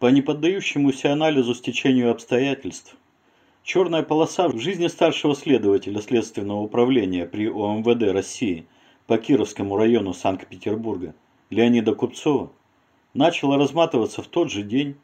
По неподдающемуся анализу стечению обстоятельств, черная полоса в жизни старшего следователя Следственного управления при ОМВД России по Кировскому району Санкт-Петербурга Леонида Купцова начала разматываться в тот же день,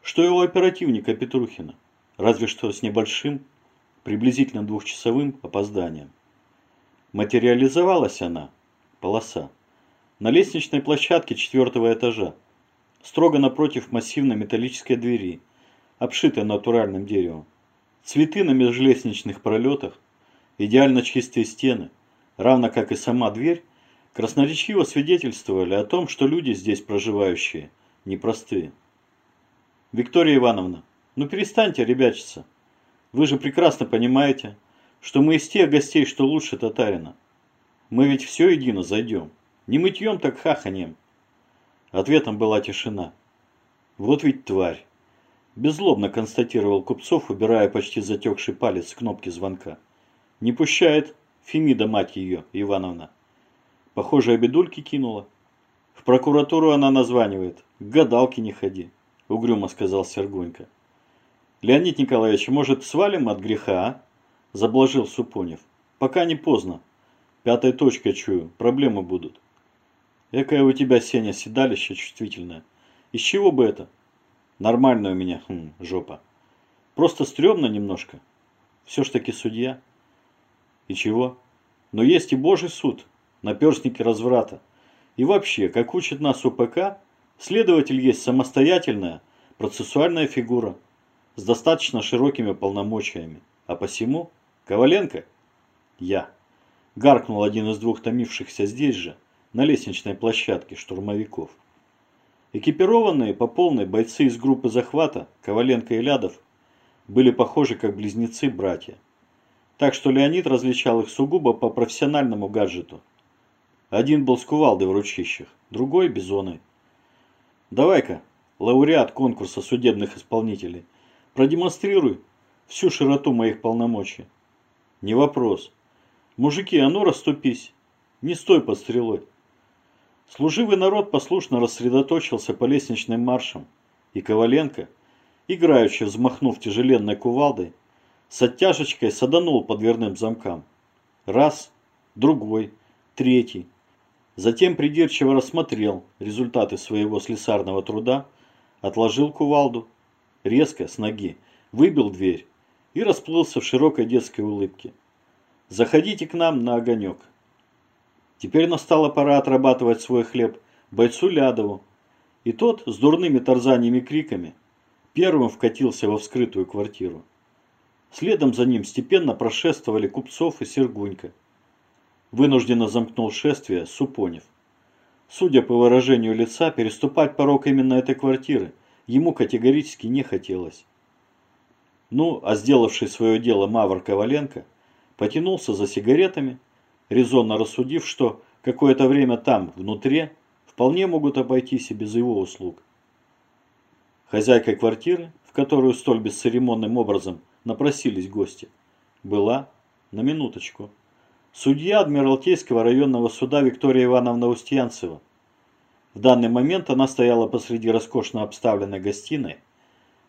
что и у оперативника Петрухина, разве что с небольшим, приблизительно двухчасовым опозданием. Материализовалась она, полоса, на лестничной площадке четвертого этажа, строго напротив массивной металлической двери, обшитой натуральным деревом. Цветы на межлестничных пролетах, идеально чистые стены, равно как и сама дверь, красноречиво свидетельствовали о том, что люди здесь проживающие непростые. Виктория Ивановна, ну перестаньте ребячиться. Вы же прекрасно понимаете, что мы из тех гостей, что лучше татарина. Мы ведь все едино зайдем. Не мытьем, так хаханем. Ответом была тишина. Вот ведь тварь. Беззлобно констатировал Купцов, убирая почти затекший палец с кнопки звонка. Не пущает Фемида, мать ее, Ивановна. Похоже, обедульки кинула. В прокуратуру она названивает. К гадалке не ходи, угрюмо сказал Сергунька. Леонид Николаевич, может, свалим от греха, а? Заблажил Супонев. Пока не поздно. Пятой точкой чую, проблемы будут. Экая у тебя, Сеня, седалище чувствительное. Из чего бы это? Нормальная у меня, хм, жопа. Просто стрёмно немножко. Все ж таки судья. И чего? Но есть и Божий суд, наперстники разврата. И вообще, как учит нас УПК, следователь есть самостоятельная процессуальная фигура с достаточно широкими полномочиями. А посему Коваленко – я. Гаркнул один из двух томившихся здесь же, на лестничной площадке штурмовиков. Экипированные по полной бойцы из группы захвата Коваленко и Лядов были похожи как близнецы-братья. Так что Леонид различал их сугубо по профессиональному гаджету. Один был с кувалдой в ручищах, другой – бизоной. Давай-ка, лауреат конкурса судебных исполнителей, продемонстрируй всю широту моих полномочий. Не вопрос. Мужики, а ну расступись, не стой под стрелой. Служивый народ послушно рассредоточился по лестничным маршам, и Коваленко, играючи взмахнув тяжеленной кувалдой, с оттяжечкой саданул по дверным замкам. Раз, другой, третий. Затем придирчиво рассмотрел результаты своего слесарного труда, отложил кувалду, резко, с ноги, выбил дверь и расплылся в широкой детской улыбке. «Заходите к нам на огонек». Теперь настала пора отрабатывать свой хлеб бойцу Лядову. И тот с дурными тарзаниями криками первым вкатился во вскрытую квартиру. Следом за ним степенно прошествовали Купцов и Сергунька. Вынужденно замкнул шествие Супонев. Судя по выражению лица, переступать порог именно этой квартиры ему категорически не хотелось. Ну, а сделавший свое дело Мавр Коваленко потянулся за сигаретами, резонно рассудив, что какое-то время там, внутри, вполне могут обойтись и без его услуг. Хозяйкой квартиры, в которую столь бесцеремонным образом напросились гости, была, на минуточку, судья Адмиралтейского районного суда Виктория Ивановна Устьянцева. В данный момент она стояла посреди роскошно обставленной гостиной,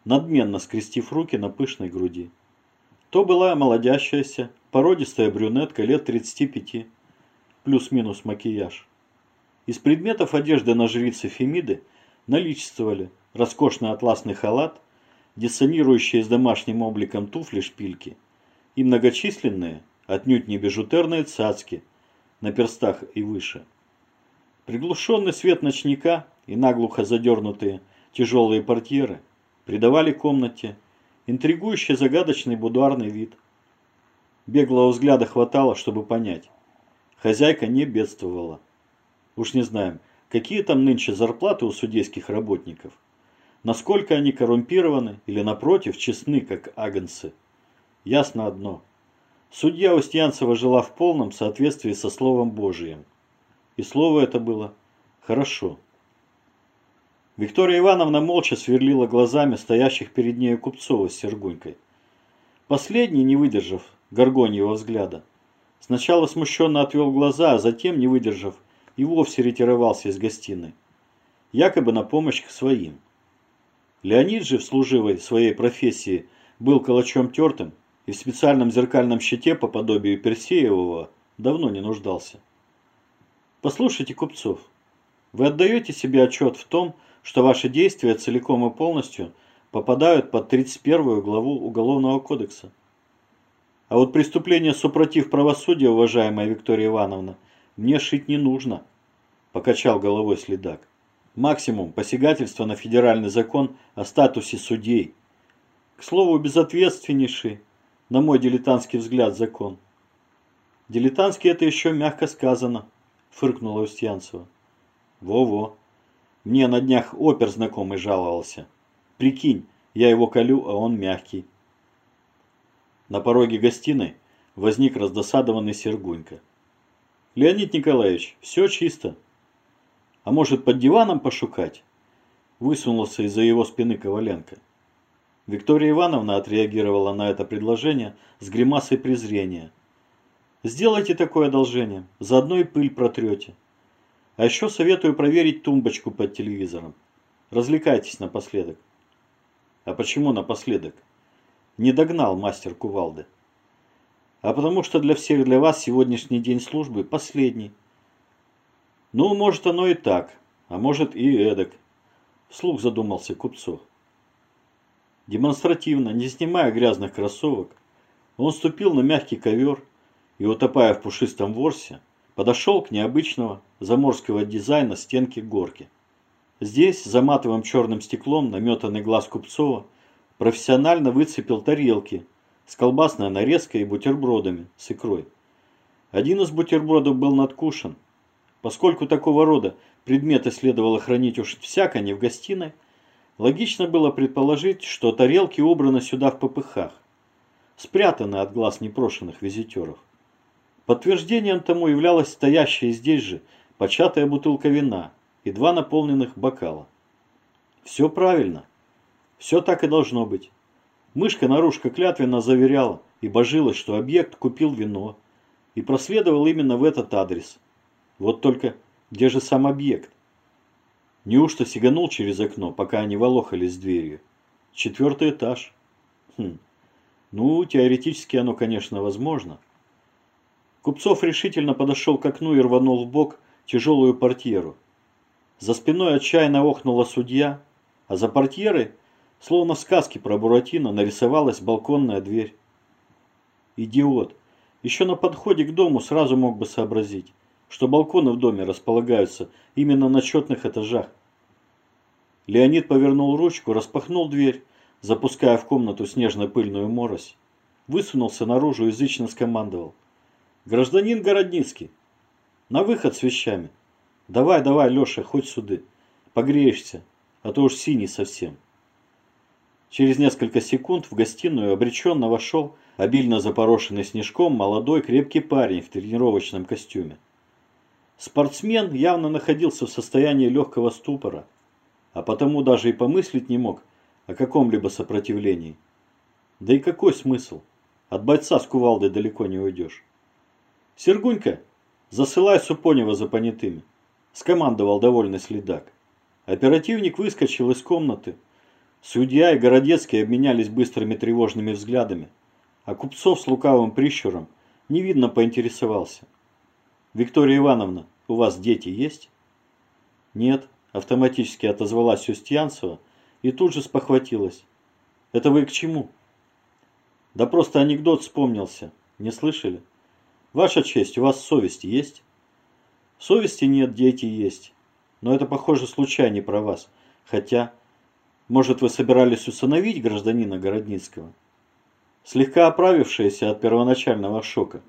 надменно скрестив руки на пышной груди. То была молодящаяся, породистая брюнетка лет 35, плюс-минус макияж. Из предметов одежды на жрице Фемиды наличествовали роскошный атласный халат, диссонирующие с домашним обликом туфли-шпильки и многочисленные, отнюдь не бижутерные цацки на перстах и выше. Приглушенный свет ночника и наглухо задернутые тяжелые портьеры придавали комнате интригующий загадочный будуарный вид. Беглого взгляда хватало, чтобы понять. Хозяйка не бедствовала. Уж не знаем, какие там нынче зарплаты у судейских работников. Насколько они коррумпированы или, напротив, честны, как агнцы. Ясно одно. Судья Устьянцева жила в полном соответствии со Словом Божиим. И слово это было «хорошо». Виктория Ивановна молча сверлила глазами стоящих перед нею Купцова с Сергунькой. Последний, не выдержав Горгоньего взгляда, сначала смущенно отвел глаза, а затем, не выдержав, и вовсе ретировался из гостиной, якобы на помощь к своим. Леонид же в служивой своей профессии был калачом тертым и в специальном зеркальном щите по подобию Персеевого давно не нуждался. Послушайте, Купцов, вы отдаете себе отчет в том, что ваши действия целиком и полностью попадают под 31 главу Уголовного кодекса. А вот преступление супротив правосудия, уважаемая Виктория Ивановна, мне шить не нужно, покачал головой следак. Максимум посягательства на федеральный закон о статусе судей. К слову, безответственнейший, на мой дилетантский взгляд, закон. Дилетантский это еще мягко сказано, фыркнула Устьянцева. Во-во. Мне на днях опер знакомый жаловался. Прикинь, я его колю, а он мягкий. На пороге гостиной возник раздосадованный Сергунька. Леонид Николаевич, все чисто. А может под диваном пошукать? Высунулся из-за его спины Коваленко. Виктория Ивановна отреагировала на это предложение с гримасой презрения. Сделайте такое одолжение, заодно и пыль протрете. А еще советую проверить тумбочку под телевизором. Развлекайтесь напоследок. А почему напоследок? Не догнал мастер кувалды. А потому что для всех для вас сегодняшний день службы последний. Ну, может оно и так, а может и эдак. Вслух задумался Купцов. Демонстративно, не снимая грязных кроссовок, он ступил на мягкий ковер и, утопая в пушистом ворсе, подошел к необычного заморского дизайна стенки горки. Здесь, за матовым черным стеклом, наметанный глаз Купцова профессионально выцепил тарелки с колбасной нарезкой и бутербродами с икрой. Один из бутербродов был надкушен. Поскольку такого рода предметы следовало хранить уж всяко не в гостиной, логично было предположить, что тарелки убраны сюда в попыхах, спрятаны от глаз непрошенных визитеров. Подтверждением тому являлась стоящая здесь же початая бутылка вина и два наполненных бокала. Все правильно. Все так и должно быть. Мышка-нарушка клятвенно заверяла и божилась, что объект купил вино и проследовал именно в этот адрес. Вот только где же сам объект? Неужто сиганул через окно, пока они волохались с дверью? Четвертый этаж. Хм. Ну, теоретически оно, конечно, возможно. Купцов решительно подошел к окну и рванул в бок тяжелую портьеру. За спиной отчаянно охнула судья, а за портьерой, словно в сказке про Буратино, нарисовалась балконная дверь. Идиот! Еще на подходе к дому сразу мог бы сообразить, что балконы в доме располагаются именно на четных этажах. Леонид повернул ручку, распахнул дверь, запуская в комнату снежно-пыльную морось, высунулся наружу и язычно скомандовал. Гражданин Городницкий, на выход с вещами. Давай, давай, Леша, хоть суды. Погреешься, а то уж синий совсем. Через несколько секунд в гостиную обреченно вошел обильно запорошенный снежком молодой крепкий парень в тренировочном костюме. Спортсмен явно находился в состоянии легкого ступора, а потому даже и помыслить не мог о каком-либо сопротивлении. Да и какой смысл? От бойца с кувалдой далеко не уйдешь. «Сергунька, засылай Супонева за понятыми», – скомандовал довольный следак. Оперативник выскочил из комнаты. Судья и Городецкий обменялись быстрыми тревожными взглядами, а Купцов с лукавым прищуром невидно поинтересовался. «Виктория Ивановна, у вас дети есть?» «Нет», – автоматически отозвалась Устьянцева и тут же спохватилась. «Это вы к чему?» «Да просто анекдот вспомнился. Не слышали?» Ваша честь, у вас совесть есть? Совести нет, дети есть. Но это, похоже, случай не про вас. Хотя, может, вы собирались усыновить гражданина Городницкого? Слегка оправившаяся от первоначального шока,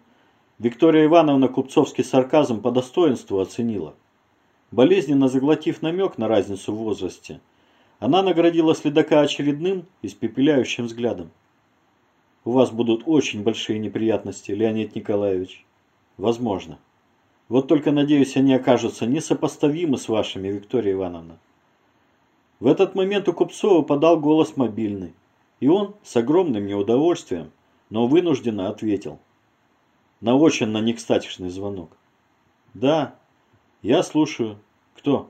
Виктория Ивановна купцовский сарказм по достоинству оценила. Болезненно заглотив намек на разницу в возрасте, она наградила следака очередным, испепеляющим взглядом. У вас будут очень большие неприятности, Леонид Николаевич. Возможно. Вот только, надеюсь, они окажутся несопоставимы с вашими, Виктория Ивановна. В этот момент у Купцова подал голос мобильный, и он с огромным неудовольствием, но вынужденно ответил. На очень на некстатичный звонок. «Да, я слушаю. Кто?»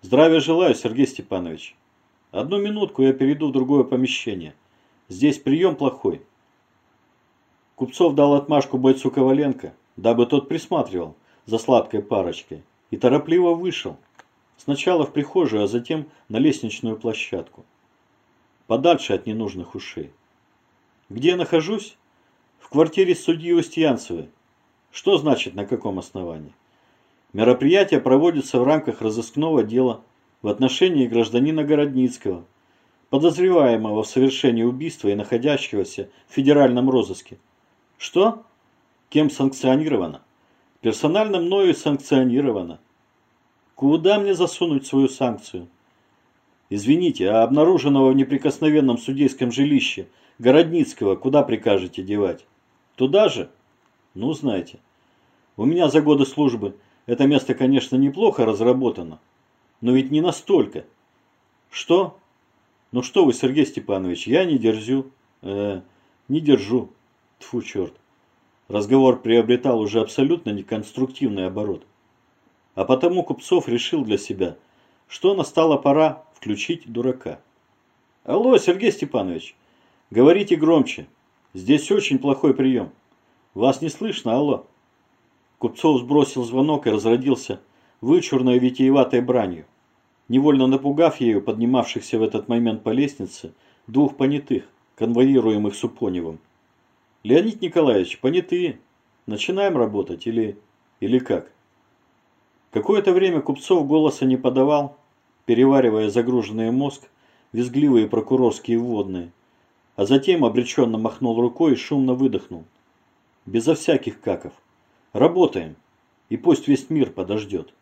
«Здравия желаю, Сергей Степанович». Одну минутку я перейду в другое помещение. Здесь прием плохой. Купцов дал отмашку бойцу Коваленко, дабы тот присматривал за сладкой парочкой, и торопливо вышел. Сначала в прихожую, а затем на лестничную площадку. Подальше от ненужных ушей. Где я нахожусь? В квартире судьи Устьянцевой. Что значит на каком основании? Мероприятие проводится в рамках разыскного дела в отношении гражданина Городницкого, подозреваемого в совершении убийства и находящегося в федеральном розыске. Что? Кем санкционировано? Персонально мною санкционировано. Куда мне засунуть свою санкцию? Извините, а обнаруженного в неприкосновенном судейском жилище Городницкого куда прикажете девать? Туда же? Ну, знаете. У меня за годы службы это место, конечно, неплохо разработано, но ведь не настолько. Что? Ну что вы, Сергей Степанович, я не держу. Э, не держу. Тфу, черт. Разговор приобретал уже абсолютно неконструктивный оборот. А потому Купцов решил для себя, что настала пора включить дурака. Алло, Сергей Степанович, говорите громче. Здесь очень плохой прием. Вас не слышно, алло. Купцов сбросил звонок и разродился вычурной витиеватой бранью, невольно напугав ею поднимавшихся в этот момент по лестнице двух понятых, конвоируемых Супоневым. «Леонид Николаевич, понятые. Начинаем работать или... или как?» Какое-то время Купцов голоса не подавал, переваривая загруженный мозг, визгливые прокурорские вводные, а затем обреченно махнул рукой и шумно выдохнул. Безо всяких каков. Работаем. И пусть весь мир подождет.